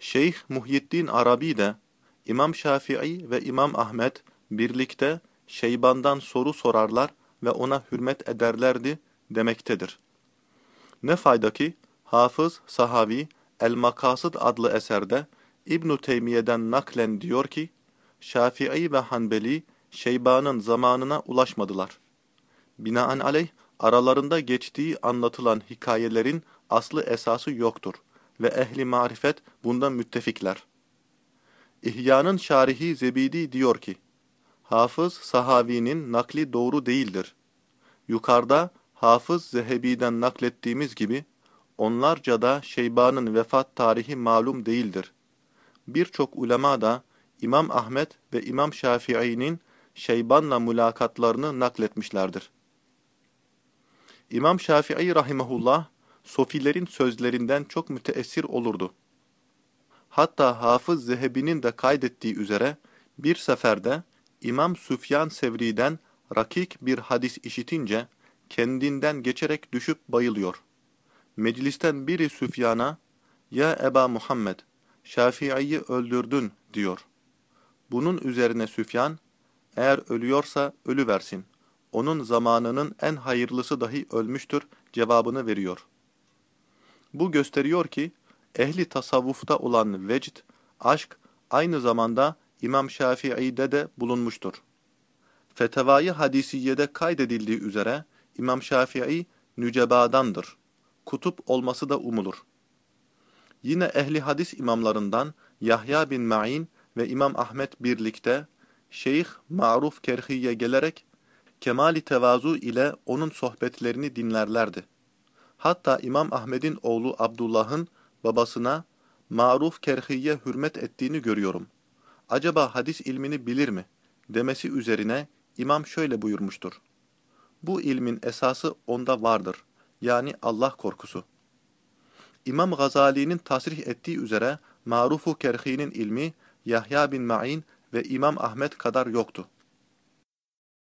Şeyh Muhyiddin Arabi de İmam Şafii ve İmam Ahmet birlikte Şeyban'dan soru sorarlar ve ona hürmet ederlerdi demektedir. Ne fayda ki Hafız Sahavi El-Makasıd adlı eserde İbn-i Teymiye'den naklen diyor ki, Şafii ve Hanbeli Şeyba'nın zamanına ulaşmadılar. Binaenaleyh aralarında geçtiği anlatılan hikayelerin aslı esası yoktur ve ehli marifet bundan müttefikler. İhya'nın şarihi Zebidi diyor ki, Hafız Sahavi'nin nakli doğru değildir. Yukarıda Hafız Zehebi'den naklettiğimiz gibi, onlarca da Şeyba'nın vefat tarihi malum değildir. Birçok ulema da İmam Ahmet ve İmam Şafii'nin Şeyban'la mülakatlarını nakletmişlerdir. İmam Şafii rahimahullah, Sofilerin sözlerinden çok müteessir olurdu. Hatta Hafız Zehebi'nin de kaydettiği üzere, bir seferde İmam Süfyan Sevri'den rakik bir hadis işitince, kendinden geçerek düşüp bayılıyor. Meclisten biri Süfyan'a, ''Ya Eba Muhammed, Şafii'yi öldürdün.'' diyor. Bunun üzerine Süfyan, eğer ölüyorsa ölü versin. Onun zamanının en hayırlısı dahi ölmüştür cevabını veriyor. Bu gösteriyor ki ehli tasavvufta olan vecd, aşk aynı zamanda İmam Şafii'de de bulunmuştur. Fetevayı hadisiyede kaydedildiği üzere İmam Şafii nücebadandır. Kutup olması da umulur. Yine ehli hadis imamlarından Yahya bin Ma'in ve İmam Ahmet birlikte Şeyh Ma'ruf Kerhi'ye gelerek kemali tevazu ile onun sohbetlerini dinlerlerdi. Hatta İmam Ahmet'in oğlu Abdullah'ın babasına Ma'ruf Kerhi'ye hürmet ettiğini görüyorum. Acaba hadis ilmini bilir mi? demesi üzerine İmam şöyle buyurmuştur. Bu ilmin esası onda vardır. Yani Allah korkusu. İmam Gazali'nin tasrih ettiği üzere Marufu Kerhi'nin ilmi Yahya bin Ma'in ve İmam Ahmet kadar yoktu.